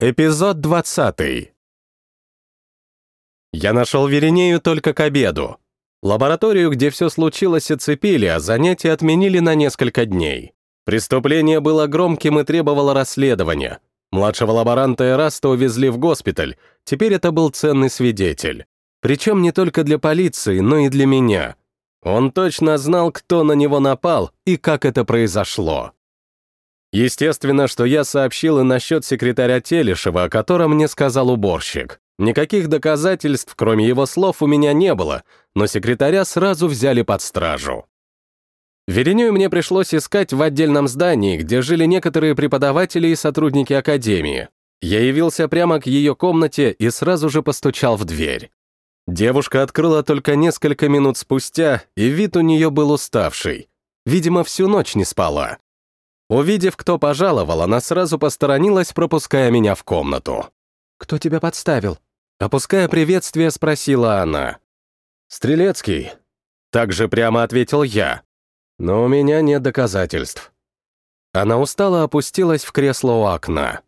Эпизод 20. Я нашел Веринею только к обеду. Лабораторию, где все случилось, оцепили, а занятия отменили на несколько дней. Преступление было громким и требовало расследования. Младшего лаборанта Эраста увезли в госпиталь, теперь это был ценный свидетель. Причем не только для полиции, но и для меня. Он точно знал, кто на него напал и как это произошло. Естественно, что я сообщил и насчет секретаря Телешева, о котором мне сказал уборщик. Никаких доказательств, кроме его слов, у меня не было, но секретаря сразу взяли под стражу. Верению мне пришлось искать в отдельном здании, где жили некоторые преподаватели и сотрудники академии. Я явился прямо к ее комнате и сразу же постучал в дверь. Девушка открыла только несколько минут спустя, и вид у нее был уставший. Видимо, всю ночь не спала. Увидев, кто пожаловал, она сразу посторонилась, пропуская меня в комнату. «Кто тебя подставил?» Опуская приветствие, спросила она. «Стрелецкий». Так же прямо ответил я. «Но у меня нет доказательств». Она устало опустилась в кресло у окна.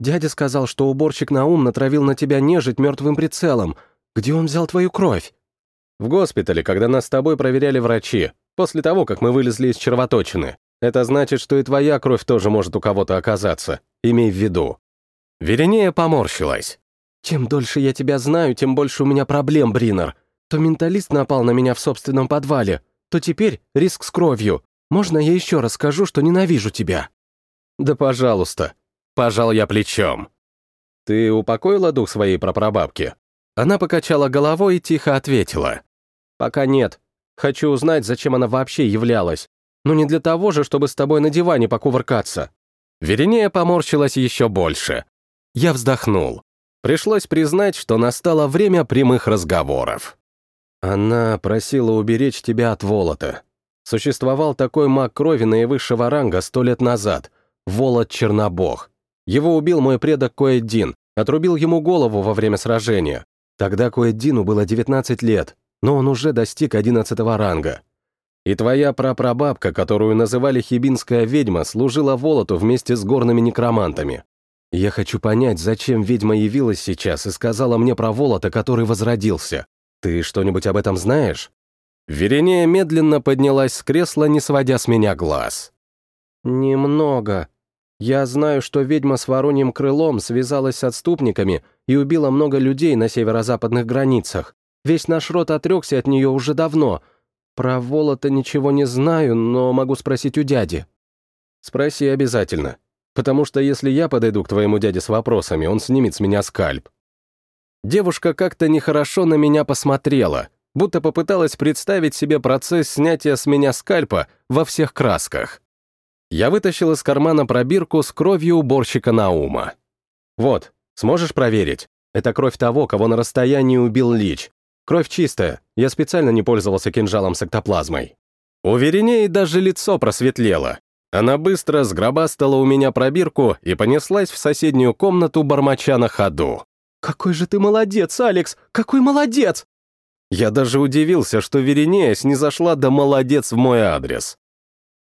«Дядя сказал, что уборщик Наум натравил на тебя нежить мертвым прицелом. Где он взял твою кровь?» «В госпитале, когда нас с тобой проверяли врачи, после того, как мы вылезли из червоточины. Это значит, что и твоя кровь тоже может у кого-то оказаться. Имей в виду». Веренея поморщилась. «Чем дольше я тебя знаю, тем больше у меня проблем, Бринер. То менталист напал на меня в собственном подвале, то теперь риск с кровью. Можно я еще раз скажу, что ненавижу тебя?» «Да пожалуйста». Пожал я плечом. «Ты упокоила дух своей прапрабабки?» Она покачала головой и тихо ответила. «Пока нет. Хочу узнать, зачем она вообще являлась но не для того же, чтобы с тобой на диване покувыркаться». Веринея поморщилась еще больше. Я вздохнул. Пришлось признать, что настало время прямых разговоров. Она просила уберечь тебя от Волота. Существовал такой маг крови наивысшего ранга сто лет назад, Волод Чернобог. Его убил мой предок Коэддин, отрубил ему голову во время сражения. Тогда Коэддину было 19 лет, но он уже достиг 11 ранга. И твоя прапрабабка, которую называли хибинская ведьма, служила Волоту вместе с горными некромантами. Я хочу понять, зачем ведьма явилась сейчас и сказала мне про Волота, который возродился. Ты что-нибудь об этом знаешь?» Веренея медленно поднялась с кресла, не сводя с меня глаз. «Немного. Я знаю, что ведьма с вороньим крылом связалась с отступниками и убила много людей на северо-западных границах. Весь наш род отрекся от нее уже давно — про Волота ничего не знаю, но могу спросить у дяди. Спроси обязательно, потому что если я подойду к твоему дяде с вопросами, он снимет с меня скальп. Девушка как-то нехорошо на меня посмотрела, будто попыталась представить себе процесс снятия с меня скальпа во всех красках. Я вытащил из кармана пробирку с кровью уборщика Наума. Вот, сможешь проверить? Это кровь того, кого на расстоянии убил Лич, Кровь чистая, я специально не пользовался кинжалом с эктоплазмой. У Веринеи даже лицо просветлело. Она быстро сгробастала у меня пробирку и понеслась в соседнюю комнату, бормоча на ходу. «Какой же ты молодец, Алекс! Какой молодец!» Я даже удивился, что Веринея снизошла до «молодец» в мой адрес.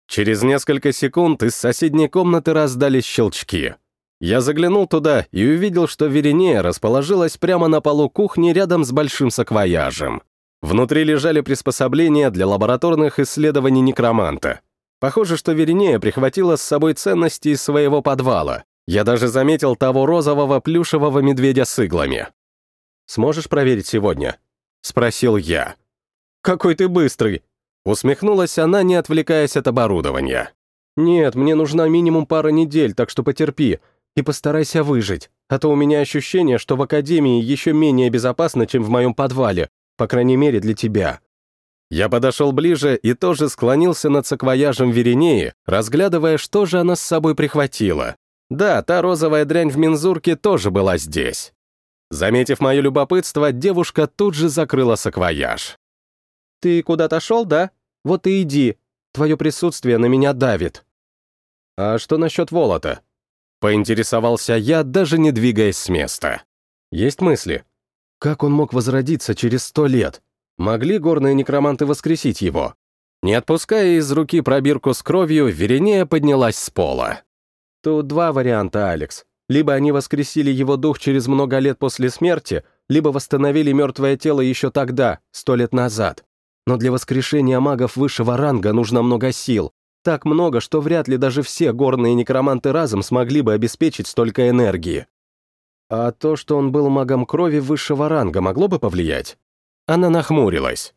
Через несколько секунд из соседней комнаты раздались щелчки. Я заглянул туда и увидел, что Веринея расположилась прямо на полу кухни рядом с большим саквояжем. Внутри лежали приспособления для лабораторных исследований некроманта. Похоже, что Веринея прихватила с собой ценности из своего подвала. Я даже заметил того розового плюшевого медведя с иглами. «Сможешь проверить сегодня?» — спросил я. «Какой ты быстрый!» — усмехнулась она, не отвлекаясь от оборудования. «Нет, мне нужна минимум пара недель, так что потерпи и постарайся выжить, а то у меня ощущение, что в академии еще менее безопасно, чем в моем подвале, по крайней мере для тебя». Я подошел ближе и тоже склонился над саквояжем Веринеи, разглядывая, что же она с собой прихватила. Да, та розовая дрянь в мензурке тоже была здесь. Заметив мое любопытство, девушка тут же закрыла саквояж. «Ты куда-то шел, да? Вот и иди. Твое присутствие на меня давит». «А что насчет Волота?» Поинтересовался я, даже не двигаясь с места. Есть мысли? Как он мог возродиться через сто лет? Могли горные некроманты воскресить его? Не отпуская из руки пробирку с кровью, Веренея поднялась с пола. Тут два варианта, Алекс. Либо они воскресили его дух через много лет после смерти, либо восстановили мертвое тело еще тогда, сто лет назад. Но для воскрешения магов высшего ранга нужно много сил. Так много, что вряд ли даже все горные некроманты разом смогли бы обеспечить столько энергии. А то, что он был магом крови высшего ранга, могло бы повлиять? Она нахмурилась.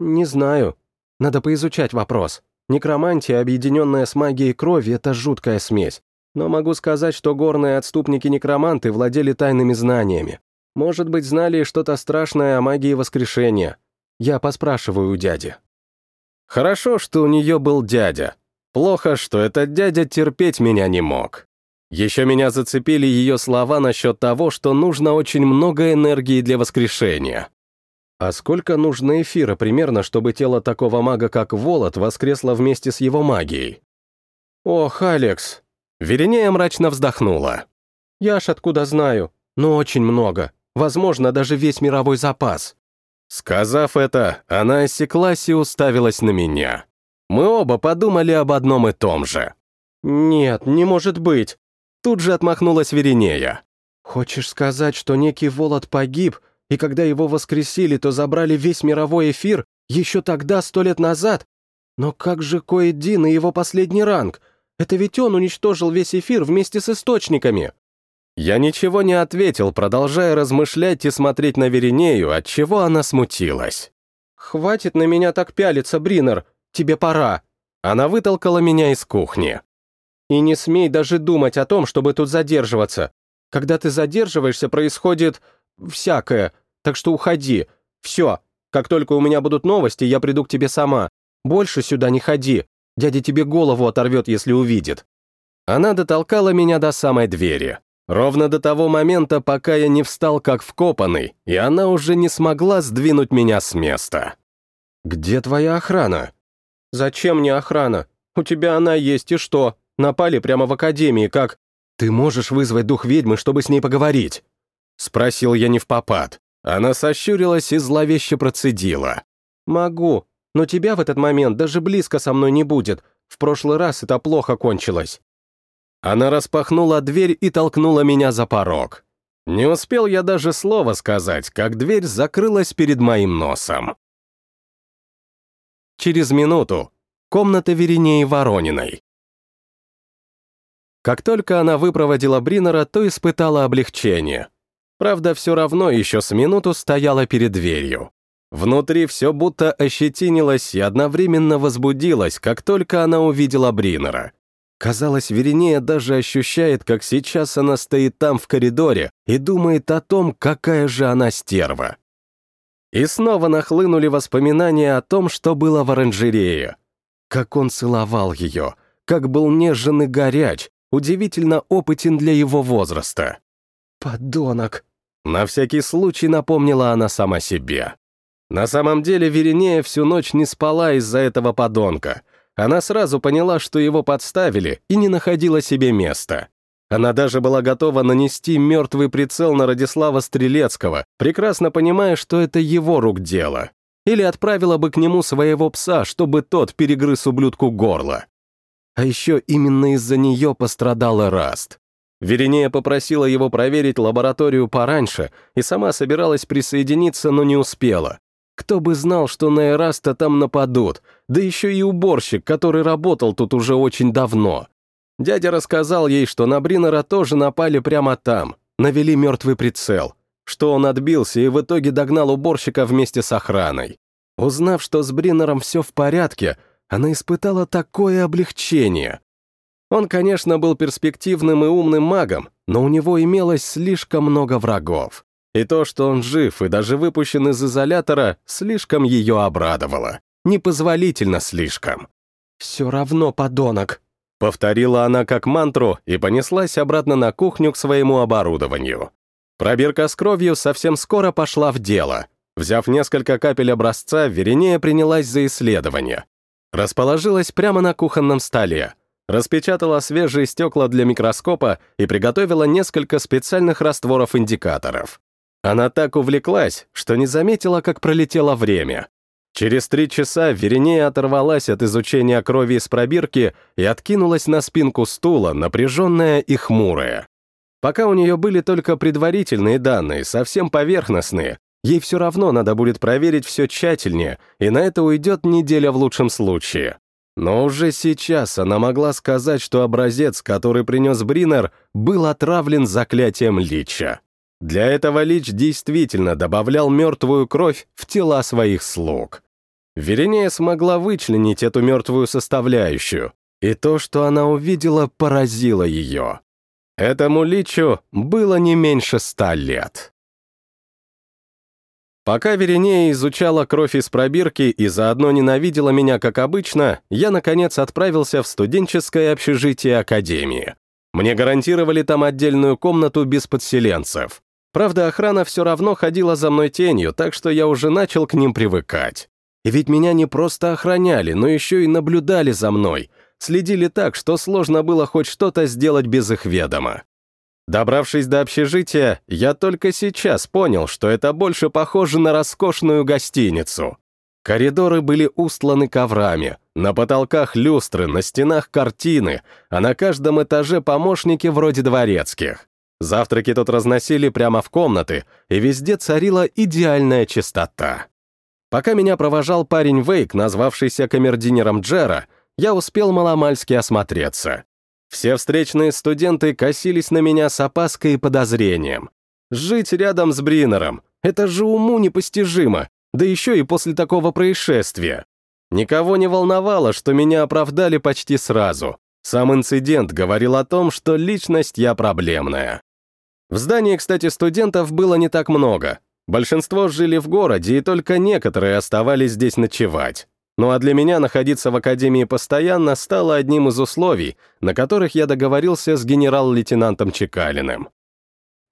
Не знаю. Надо поизучать вопрос. Некромантия, объединенная с магией крови, это жуткая смесь. Но могу сказать, что горные отступники-некроманты владели тайными знаниями. Может быть, знали что-то страшное о магии воскрешения. Я поспрашиваю у дяди. Хорошо, что у нее был дядя. Плохо, что этот дядя терпеть меня не мог. Еще меня зацепили ее слова насчет того, что нужно очень много энергии для воскрешения. А сколько нужно эфира примерно, чтобы тело такого мага, как Волод, воскресло вместе с его магией? Ох, Алекс. Веринея мрачно вздохнула. Я ж откуда знаю, но очень много. Возможно, даже весь мировой запас. Сказав это, она осеклась и уставилась на меня. Мы оба подумали об одном и том же. «Нет, не может быть!» Тут же отмахнулась Веринея. «Хочешь сказать, что некий Волод погиб, и когда его воскресили, то забрали весь мировой эфир еще тогда, сто лет назад? Но как же Коэддин и его последний ранг? Это ведь он уничтожил весь эфир вместе с источниками!» Я ничего не ответил, продолжая размышлять и смотреть на Веринею, от чего она смутилась. «Хватит на меня так пялиться, Бринер, тебе пора». Она вытолкала меня из кухни. «И не смей даже думать о том, чтобы тут задерживаться. Когда ты задерживаешься, происходит всякое, так что уходи. Все, как только у меня будут новости, я приду к тебе сама. Больше сюда не ходи, дядя тебе голову оторвет, если увидит». Она дотолкала меня до самой двери. Ровно до того момента, пока я не встал как вкопанный, и она уже не смогла сдвинуть меня с места. «Где твоя охрана?» «Зачем мне охрана? У тебя она есть, и что? Напали прямо в академии, как...» «Ты можешь вызвать дух ведьмы, чтобы с ней поговорить?» Спросил я не в попад. Она сощурилась и зловеще процедила. «Могу, но тебя в этот момент даже близко со мной не будет. В прошлый раз это плохо кончилось». Она распахнула дверь и толкнула меня за порог. Не успел я даже слова сказать, как дверь закрылась перед моим носом. Через минуту. Комната Веринеи Ворониной. Как только она выпроводила Бринера, то испытала облегчение. Правда, все равно еще с минуту стояла перед дверью. Внутри все будто ощетинилось и одновременно возбудилось, как только она увидела Бринера. Казалось, Веринея даже ощущает, как сейчас она стоит там в коридоре и думает о том, какая же она стерва. И снова нахлынули воспоминания о том, что было в оранжерее. Как он целовал ее, как был нежен и горяч, удивительно опытен для его возраста. «Подонок!» На всякий случай напомнила она сама себе. На самом деле Веринея всю ночь не спала из-за этого подонка — она сразу поняла, что его подставили, и не находила себе места. Она даже была готова нанести мертвый прицел на Радислава Стрелецкого, прекрасно понимая, что это его рук дело. Или отправила бы к нему своего пса, чтобы тот перегрыз ублюдку горло. А еще именно из-за нее пострадал Раст. Веринея попросила его проверить лабораторию пораньше и сама собиралась присоединиться, но не успела. Кто бы знал, что на Эраста там нападут, да еще и уборщик, который работал тут уже очень давно. Дядя рассказал ей, что на Бринера тоже напали прямо там, навели мертвый прицел, что он отбился и в итоге догнал уборщика вместе с охраной. Узнав, что с Бринером все в порядке, она испытала такое облегчение. Он, конечно, был перспективным и умным магом, но у него имелось слишком много врагов. И то, что он жив и даже выпущен из изолятора, слишком ее обрадовало. Непозволительно слишком. «Все равно, подонок», — повторила она как мантру и понеслась обратно на кухню к своему оборудованию. Пробирка с кровью совсем скоро пошла в дело. Взяв несколько капель образца, Веринея принялась за исследование. Расположилась прямо на кухонном столе. Распечатала свежие стекла для микроскопа и приготовила несколько специальных растворов-индикаторов. Она так увлеклась, что не заметила, как пролетело время. Через три часа Веринея оторвалась от изучения крови из пробирки и откинулась на спинку стула, напряженная и хмурая. Пока у нее были только предварительные данные, совсем поверхностные, ей все равно надо будет проверить все тщательнее, и на это уйдет неделя в лучшем случае. Но уже сейчас она могла сказать, что образец, который принес Бринер, был отравлен заклятием Лича. Для этого Лич действительно добавлял мертвую кровь в тела своих слуг. Веринея смогла вычленить эту мертвую составляющую, и то, что она увидела, поразило ее. Этому Личу было не меньше ста лет. Пока Веринея изучала кровь из пробирки и заодно ненавидела меня, как обычно, я, наконец, отправился в студенческое общежитие Академии. Мне гарантировали там отдельную комнату без подселенцев. Правда, охрана все равно ходила за мной тенью, так что я уже начал к ним привыкать. И ведь меня не просто охраняли, но еще и наблюдали за мной, следили так, что сложно было хоть что-то сделать без их ведома. Добравшись до общежития, я только сейчас понял, что это больше похоже на роскошную гостиницу. Коридоры были устланы коврами, на потолках люстры, на стенах картины, а на каждом этаже помощники вроде дворецких. Завтраки тут разносили прямо в комнаты, и везде царила идеальная чистота. Пока меня провожал парень Вейк, назвавшийся камердинером Джера, я успел маломальски осмотреться. Все встречные студенты косились на меня с опаской и подозрением. Жить рядом с Бринером — это же уму непостижимо, да еще и после такого происшествия. Никого не волновало, что меня оправдали почти сразу. Сам инцидент говорил о том, что личность я проблемная. В здании, кстати, студентов было не так много. Большинство жили в городе, и только некоторые оставались здесь ночевать. Ну а для меня находиться в академии постоянно стало одним из условий, на которых я договорился с генерал-лейтенантом Чекалиным.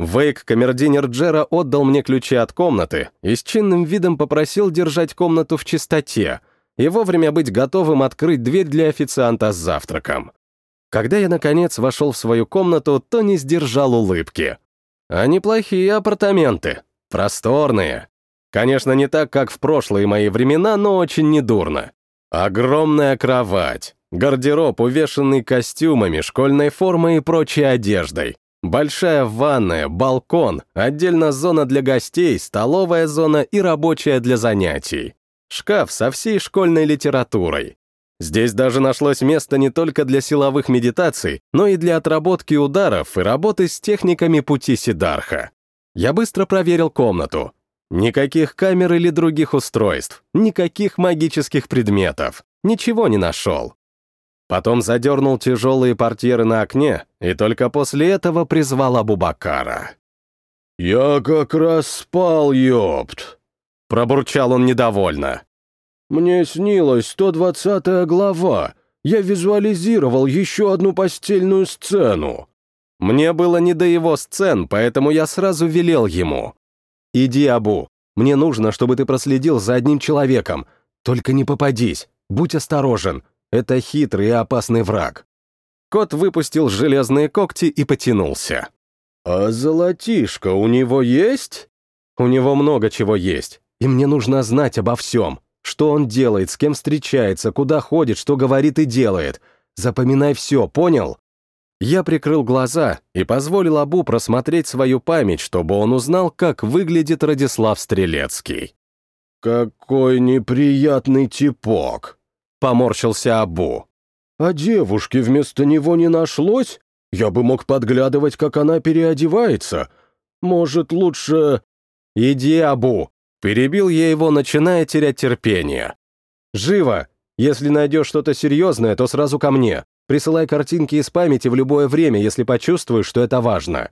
Вейк, камердинер Джера, отдал мне ключи от комнаты и с чинным видом попросил держать комнату в чистоте и вовремя быть готовым открыть дверь для официанта с завтраком. Когда я, наконец, вошел в свою комнату, то не сдержал улыбки. А неплохие апартаменты, просторные, Конечно, не так, как в прошлые мои времена, но очень недурно. Огромная кровать, гардероб, увешанный костюмами, школьной формой и прочей одеждой. Большая ванная, балкон, отдельно зона для гостей, столовая зона и рабочая для занятий. Шкаф со всей школьной литературой. Здесь даже нашлось место не только для силовых медитаций, но и для отработки ударов и работы с техниками пути Сидарха. Я быстро проверил комнату. Никаких камер или других устройств, никаких магических предметов, ничего не нашел. Потом задернул тяжелые портьеры на окне и только после этого призвал Абубакара. «Я как раз спал, ёпт!» Пробурчал он недовольно. «Мне снилась 120 глава. Я визуализировал еще одну постельную сцену». Мне было не до его сцен, поэтому я сразу велел ему. «Иди, Абу. Мне нужно, чтобы ты проследил за одним человеком. Только не попадись. Будь осторожен. Это хитрый и опасный враг». Кот выпустил железные когти и потянулся. «А золотишко у него есть?» «У него много чего есть, и мне нужно знать обо всем. Что он делает, с кем встречается, куда ходит, что говорит и делает. Запоминай все, понял?» Я прикрыл глаза и позволил Абу просмотреть свою память, чтобы он узнал, как выглядит Радислав Стрелецкий. «Какой неприятный типок!» — поморщился Абу. «А девушки вместо него не нашлось? Я бы мог подглядывать, как она переодевается. Может, лучше...» «Иди, Абу!» — перебил я его, начиная терять терпение. «Живо! Если найдешь что-то серьезное, то сразу ко мне. Присылай картинки из памяти в любое время, если почувствуешь, что это важно».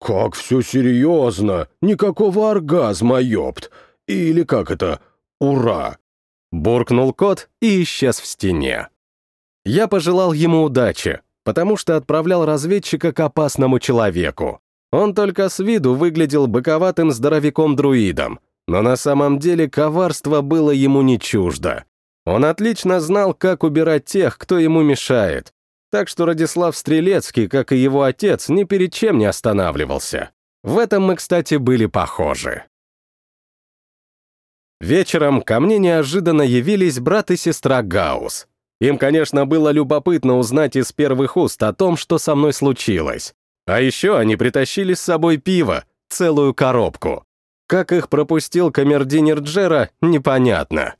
«Как все серьезно! Никакого оргазма, ёпт! Или как это? Ура!» Буркнул кот и исчез в стене. Я пожелал ему удачи, потому что отправлял разведчика к опасному человеку. Он только с виду выглядел быковатым здоровяком-друидом, но на самом деле коварство было ему не чуждо. Он отлично знал, как убирать тех, кто ему мешает. Так что Радислав Стрелецкий, как и его отец, ни перед чем не останавливался. В этом мы, кстати, были похожи. Вечером ко мне неожиданно явились брат и сестра Гаус. Им, конечно, было любопытно узнать из первых уст о том, что со мной случилось. А еще они притащили с собой пиво, целую коробку. Как их пропустил камердинер Джера, непонятно.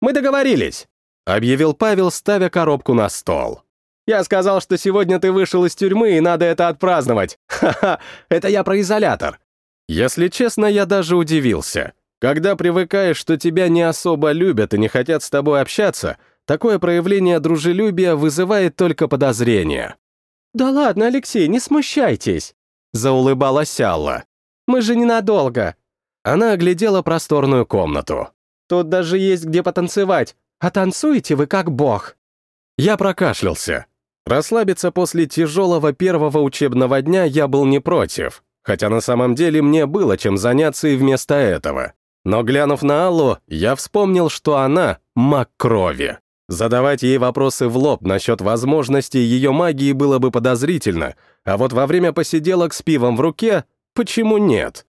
«Мы договорились», — объявил Павел, ставя коробку на стол. «Я сказал, что сегодня ты вышел из тюрьмы, и надо это отпраздновать. Ха-ха, это я про изолятор». Если честно, я даже удивился. Когда привыкаешь, что тебя не особо любят и не хотят с тобой общаться, такое проявление дружелюбия вызывает только подозрения. «Да ладно, Алексей, не смущайтесь», — заулыбалась Алла. «Мы же ненадолго». Она оглядела просторную комнату. «Тут даже есть где потанцевать, а танцуете вы как бог». Я прокашлялся. Расслабиться после тяжелого первого учебного дня я был не против, хотя на самом деле мне было чем заняться и вместо этого. Но глянув на Аллу, я вспомнил, что она — маг крови. Задавать ей вопросы в лоб насчет возможностей ее магии было бы подозрительно, а вот во время посиделок с пивом в руке — почему нет?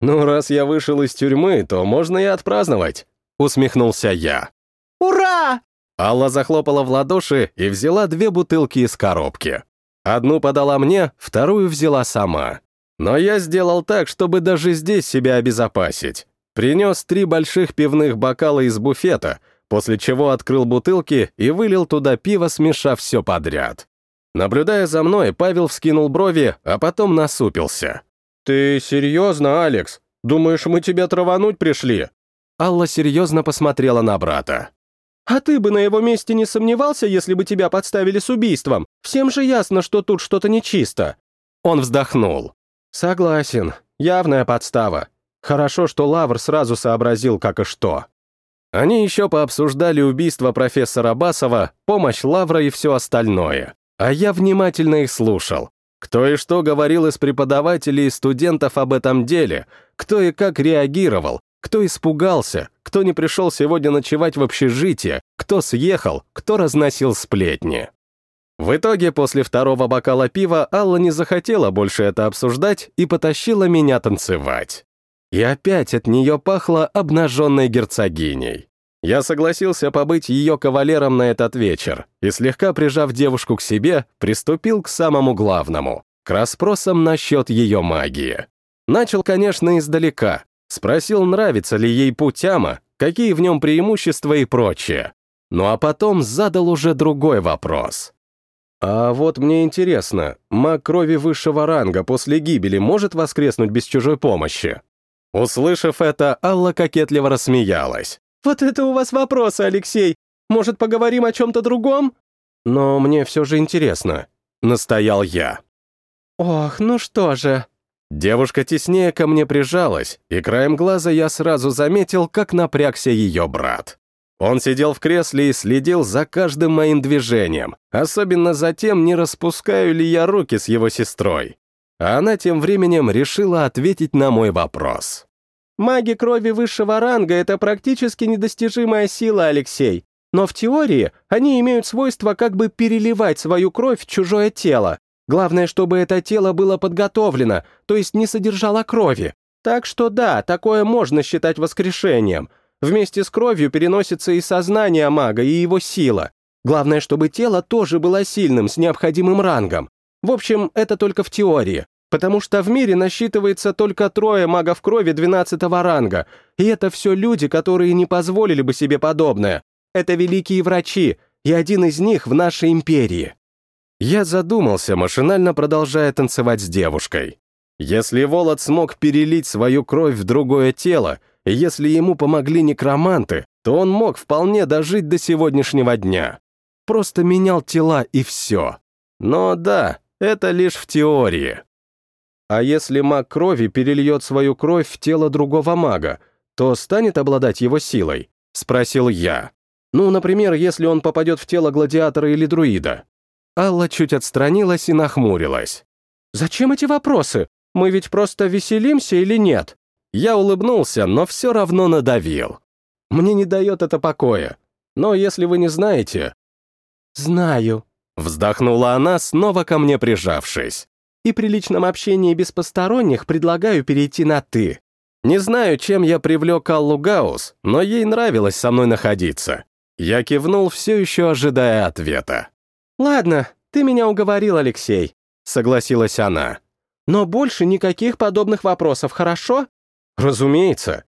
«Ну, раз я вышел из тюрьмы, то можно и отпраздновать», — усмехнулся я. «Ура!» Алла захлопала в ладоши и взяла две бутылки из коробки. Одну подала мне, вторую взяла сама. Но я сделал так, чтобы даже здесь себя обезопасить. Принес три больших пивных бокала из буфета, после чего открыл бутылки и вылил туда пиво, смешав все подряд. Наблюдая за мной, Павел вскинул брови, а потом насупился. «Ты серьезно, Алекс? Думаешь, мы тебя травануть пришли?» Алла серьезно посмотрела на брата. «А ты бы на его месте не сомневался, если бы тебя подставили с убийством? Всем же ясно, что тут что-то нечисто». Он вздохнул. «Согласен, явная подстава. Хорошо, что Лавр сразу сообразил, как и что. Они еще пообсуждали убийство профессора Басова, помощь Лавра и все остальное. А я внимательно их слушал. Кто и что говорил из преподавателей и студентов об этом деле, кто и как реагировал, кто испугался, кто не пришел сегодня ночевать в общежитие, кто съехал, кто разносил сплетни. В итоге, после второго бокала пива, Алла не захотела больше это обсуждать и потащила меня танцевать. И опять от нее пахло обнаженной герцогиней. Я согласился побыть ее кавалером на этот вечер и, слегка прижав девушку к себе, приступил к самому главному — к расспросам насчет ее магии. Начал, конечно, издалека. Спросил, нравится ли ей путяма, какие в нем преимущества и прочее. Ну а потом задал уже другой вопрос. «А вот мне интересно, маг крови высшего ранга после гибели может воскреснуть без чужой помощи?» Услышав это, Алла кокетливо рассмеялась. «Вот это у вас вопросы, Алексей! Может, поговорим о чем-то другом?» «Но мне все же интересно», — настоял я. «Ох, ну что же...» Девушка теснее ко мне прижалась, и краем глаза я сразу заметил, как напрягся ее брат. Он сидел в кресле и следил за каждым моим движением, особенно за тем, не распускаю ли я руки с его сестрой а она тем временем решила ответить на мой вопрос. «Маги крови высшего ранга — это практически недостижимая сила, Алексей. Но в теории они имеют свойство как бы переливать свою кровь в чужое тело. Главное, чтобы это тело было подготовлено, то есть не содержало крови. Так что да, такое можно считать воскрешением. Вместе с кровью переносится и сознание мага, и его сила. Главное, чтобы тело тоже было сильным, с необходимым рангом. В общем, это только в теории, потому что в мире насчитывается только трое магов крови 12 ранга, и это все люди, которые не позволили бы себе подобное. Это великие врачи, и один из них в нашей империи. Я задумался, машинально продолжая танцевать с девушкой. Если Волод смог перелить свою кровь в другое тело, и если ему помогли некроманты, то он мог вполне дожить до сегодняшнего дня. Просто менял тела и все. Но да, это лишь в теории. А если маг крови перельет свою кровь в тело другого мага, то станет обладать его силой? Спросил я. Ну, например, если он попадет в тело гладиатора или друида. Алла чуть отстранилась и нахмурилась. «Зачем эти вопросы? Мы ведь просто веселимся или нет?» Я улыбнулся, но все равно надавил. Мне не дает это покоя. Но если вы не знаете... «Знаю», Вздохнула она, снова ко мне прижавшись. И при личном общении без посторонних предлагаю перейти на «ты». Не знаю, чем я привлек Аллу Гаус, но ей нравилось со мной находиться. Я кивнул, все еще ожидая ответа. «Ладно, ты меня уговорил, Алексей. согласилась она. «Но больше никаких подобных вопросов, хорошо?» «Разумеется».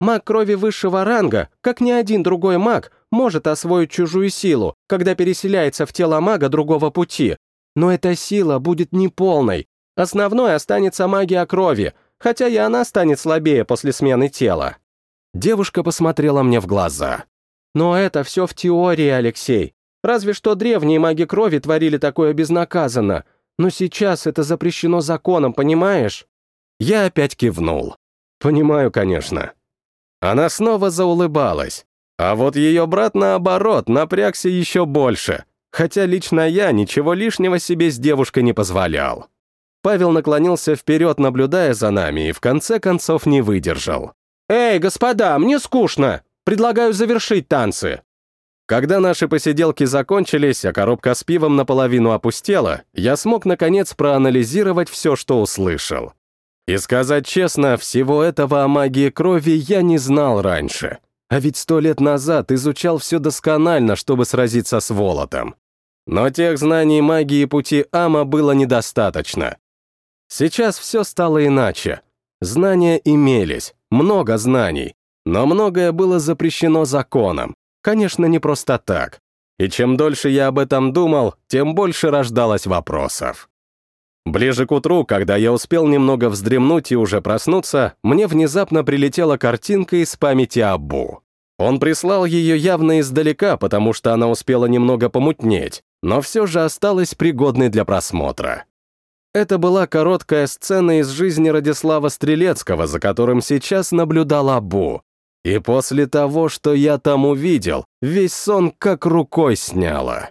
Маг крови высшего ранга, как ни один другой маг, может освоить чужую силу, когда переселяется в тело мага другого пути. Но эта сила будет неполной. Основной останется магия крови, хотя и она станет слабее после смены тела. Девушка посмотрела мне в глаза. Но это все в теории, Алексей. Разве что древние маги крови творили такое безнаказанно. Но сейчас это запрещено законом, понимаешь? Я опять кивнул. Понимаю, конечно. Она снова заулыбалась. А вот ее брат, наоборот, напрягся еще больше, хотя лично я ничего лишнего себе с девушкой не позволял. Павел наклонился вперед, наблюдая за нами, и в конце концов не выдержал. «Эй, господа, мне скучно! Предлагаю завершить танцы!» Когда наши посиделки закончились, а коробка с пивом наполовину опустела, я смог, наконец, проанализировать все, что услышал. И сказать честно, всего этого о магии крови я не знал раньше. А ведь сто лет назад изучал все досконально, чтобы сразиться с Волотом. Но тех знаний магии пути Ама было недостаточно. Сейчас все стало иначе. Знания имелись, много знаний, но многое было запрещено законом. Конечно, не просто так. И чем дольше я об этом думал, тем больше рождалось вопросов. Ближе к утру, когда я успел немного вздремнуть и уже проснуться, мне внезапно прилетела картинка из памяти Абу. Он прислал ее явно издалека, потому что она успела немного помутнеть, но все же осталась пригодной для просмотра. Это была короткая сцена из жизни Радислава Стрелецкого, за которым сейчас наблюдал Абу. И после того, что я там увидел, весь сон как рукой сняло.